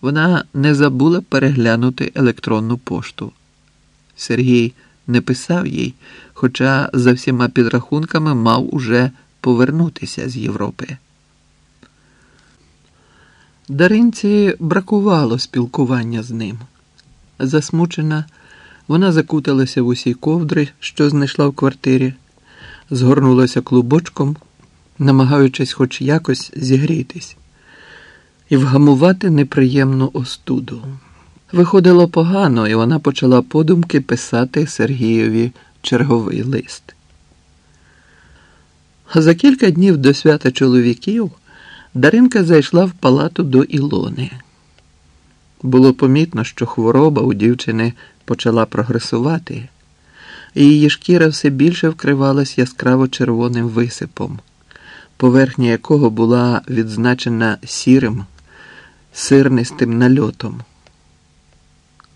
Вона не забула переглянути електронну пошту. Сергій не писав їй, хоча за всіма підрахунками мав уже повернутися з Європи. Даринці бракувало спілкування з ним. Засмучена, вона закуталася в усі ковдри, що знайшла в квартирі, згорнулася клубочком, намагаючись хоч якось зігрітись і вгамувати неприємну остуду. Виходило погано, і вона почала подумки писати Сергієві черговий лист. За кілька днів до свята чоловіків Даринка зайшла в палату до Ілони. Було помітно, що хвороба у дівчини почала прогресувати, і її шкіра все більше вкривалась яскраво червоним висипом, поверхня якого була відзначена сірим, сирнистим нальотом.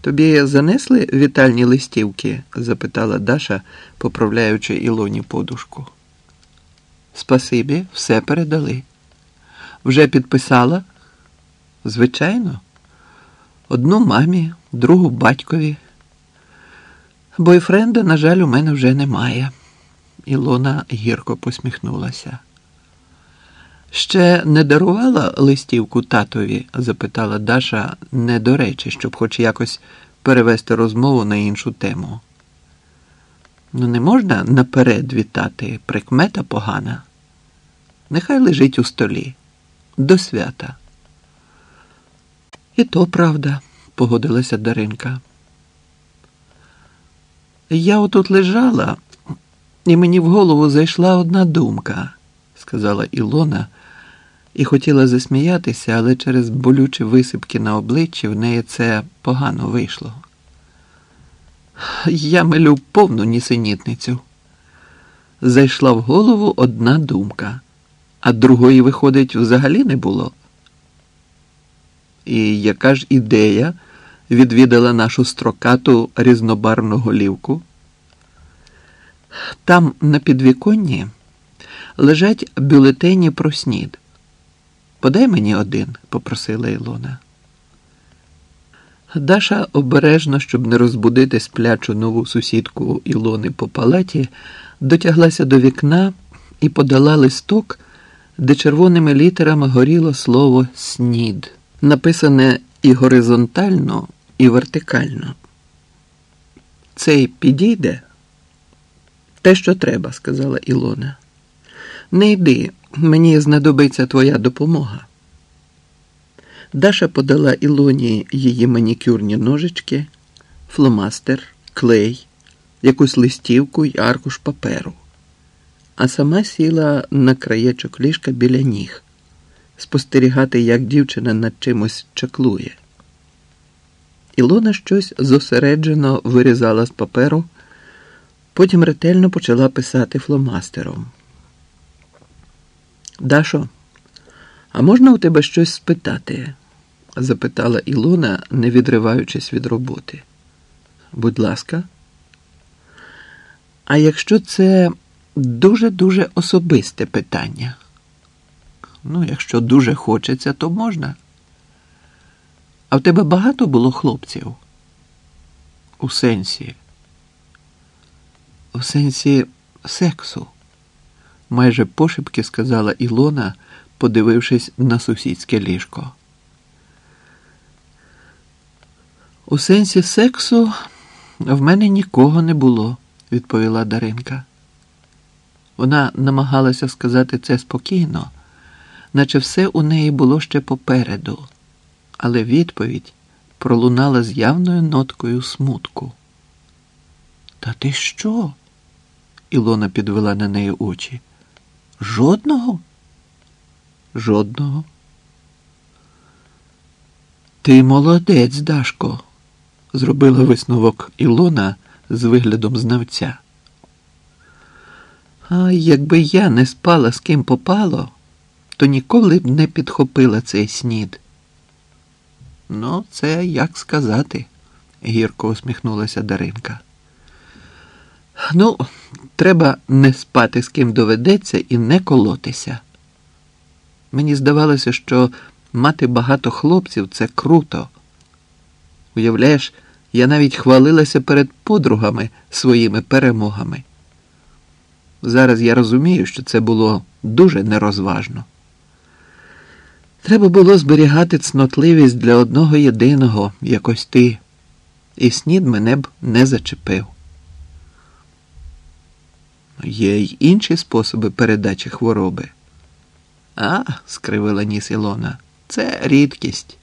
Тобі занесли вітальні листівки? запитала Даша, поправляючи Ілоні подушку. Спасибі, все передали. Вже підписала? Звичайно. Одну мамі, другу батькові. Бойфренда, на жаль, у мене вже немає. Ілона гірко посміхнулася. Ще не дарувала листівку татові? запитала Даша, не до речі, щоб хоч якось перевести розмову на іншу тему. Ну, не можна наперед вітати, прикмета погана. Нехай лежить у столі до свята. І то правда, погодилася Даринка. Я отут лежала, і мені в голову зайшла одна думка, сказала Ілона, і хотіла засміятися, але через болючі висипки на обличчі в неї це погано вийшло. Я милю повну нісенітницю. Зайшла в голову одна думка, а другої, виходить, взагалі не було. І яка ж ідея відвідала нашу строкату різнобарвну голівку? Там на підвіконні лежать бюлетені про снід. Подай мені один, попросила Ілона. Даша обережно, щоб не розбудити сплячу нову сусідку Ілони по палаті, дотяглася до вікна і подала листок, де червоними літерами горіло слово снід, написане і горизонтально, і вертикально. Цей підійде? Те, що треба, сказала Ілона. Не йди, мені знадобиться твоя допомога. Даша подала Ілоні її манікюрні ножички, фломастер, клей, якусь листівку й аркуш паперу, а сама сіла на краєчок ліжка біля ніг, спостерігати, як дівчина над чимось чаклує. Ілона щось зосереджено вирізала з паперу, потім ретельно почала писати фломастером. Дашо, а можна у тебе щось спитати? запитала Ілона, не відриваючись від роботи. Будь ласка. А якщо це дуже-дуже особисте питання? Ну, якщо дуже хочеться, то можна. А в тебе багато було хлопців? У сенсі. У сенсі сексу, майже пошепки сказала Ілона, подивившись на сусідське ліжко. У сенсі сексу в мене нікого не було, відповіла Даринка. Вона намагалася сказати це спокійно, наче все у неї було ще попереду, але відповідь пролунала з явною ноткою смутку. Та ти що? Ілона підвела на неї очі. Жодного? Жодного. Ти молодець, Дашко зробила висновок Ілона з виглядом знавця. А якби я не спала з ким попало, то ніколи б не підхопила цей снід. Ну, це як сказати, гірко усміхнулася Даринка. Ну, треба не спати з ким доведеться і не колотися. Мені здавалося, що Мати багато хлопців це круто. Уявляєш, я навіть хвалилася перед подругами своїми перемогами. Зараз я розумію, що це було дуже нерозважно. Треба було зберігати цнотливість для одного єдиного, якось ти, і снід мене б не зачепив. Є й інші способи передачі хвороби. А, скривила ніс Ілона, це рідкість.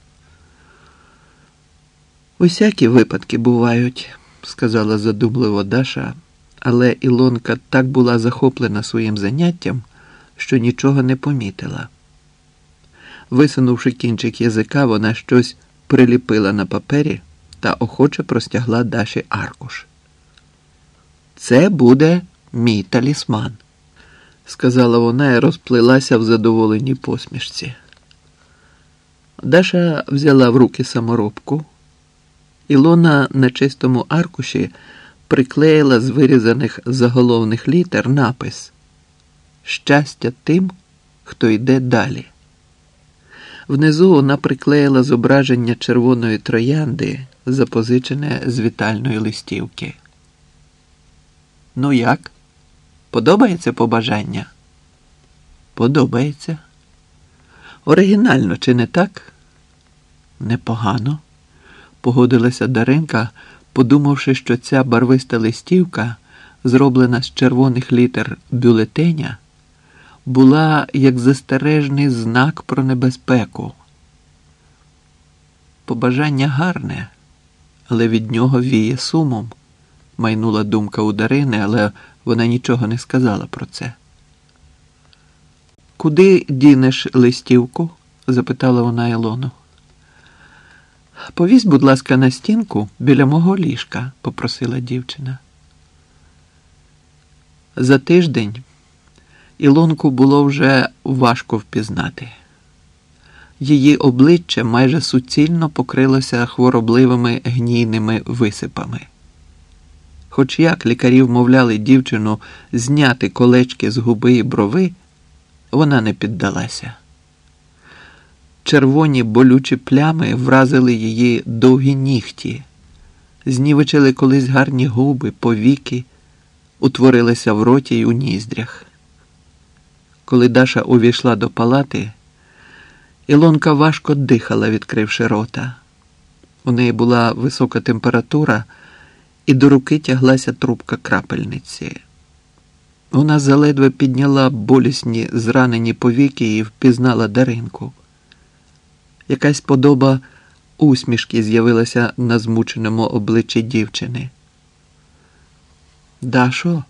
Усякі випадки бувають, сказала задумливо Даша, але Ілонка так була захоплена своїм заняттям, що нічого не помітила. Висунувши кінчик язика, вона щось приліпила на папері та охоче простягла Даші аркуш. Це буде мій талісман, сказала вона і розплилася в задоволеній посмішці. Даша взяла в руки саморобку. Ілона на чистому аркуші приклеїла з вирізаних заголовних літер напис Щастя тим, хто йде далі. Внизу вона приклеїла зображення червоної троянди, запозичене з вітальної листівки. Ну як? Подобається побажання? Подобається. Оригінально, чи не так? Непогано, погодилася Даринка, подумавши, що ця барвиста листівка, зроблена з червоних літер бюлетеня, була як застережний знак про небезпеку. Побажання гарне, але від нього віє сумом, майнула думка у Дарини, але вона нічого не сказала про це. Куди дінеш листівку? запитала вона Ілону. Повісь, будь ласка, на стінку біля мого ліжка, попросила дівчина. За тиждень Ілонку було вже важко впізнати. Її обличчя майже суцільно покрилося хворобливими гнійними висипами. Хоч як лікарі вмовляли дівчину зняти колечки з губи і брови, вона не піддалася. Червоні болючі плями вразили її довгі нігті, знівечили колись гарні губи, повіки, утворилися в роті й у ніздрях. Коли Даша увійшла до палати, Ілонка важко дихала, відкривши рота. У неї була висока температура, і до руки тяглася трубка крапельниці. Вона заледве підняла болісні зранені повіки і впізнала Даринку. Якась подоба усмішки з'явилася на змученому обличчі дівчини. Дашо?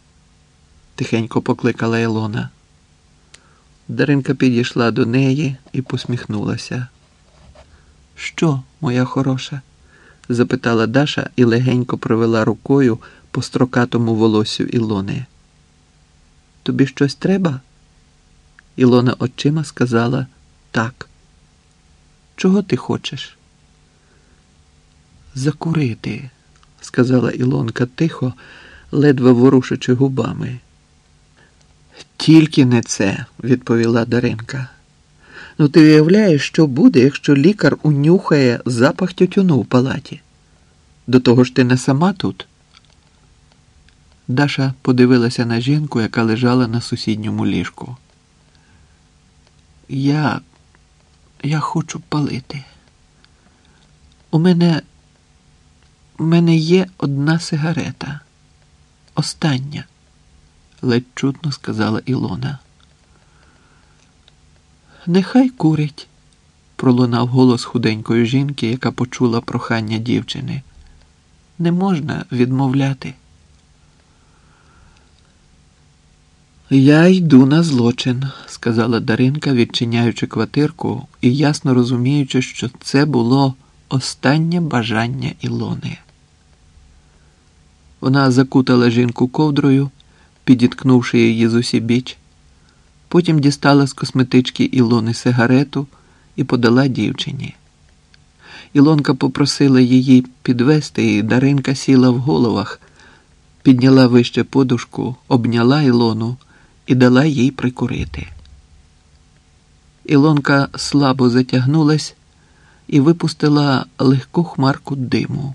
тихенько покликала Ілона. Даринка підійшла до неї і посміхнулася. Що, моя хороша? Запитала Даша і легенько провела рукою по строкатому волосю Ілони. Тобі щось треба? Ілона очима сказала так. Чого ти хочеш? Закурити, сказала Ілонка тихо, ледве ворушачи губами. Тільки не це, відповіла Даринка. Ну, ти уявляєш, що буде, якщо лікар унюхає запах тютюну в палаті? До того ж ти не сама тут. Даша подивилася на жінку, яка лежала на сусідньому ліжку. Я я хочу палити. У мене у мене є одна сигарета. Остання ледь чутно сказала Ілона. Нехай курить, пролунав голос худенької жінки, яка почула прохання дівчини. Не можна відмовляти. Я йду на злочин, сказала Даринка, відчиняючи квартирку і ясно розуміючи, що це було останнє бажання Ілони. Вона закутала жінку ковдрою підіткнувши її з усібіч. Потім дістала з косметички Ілони сигарету і подала дівчині. Ілонка попросила її підвести, і Даринка сіла в головах, підняла вище подушку, обняла Ілону і дала їй прикурити. Ілонка слабо затягнулась і випустила легку хмарку диму.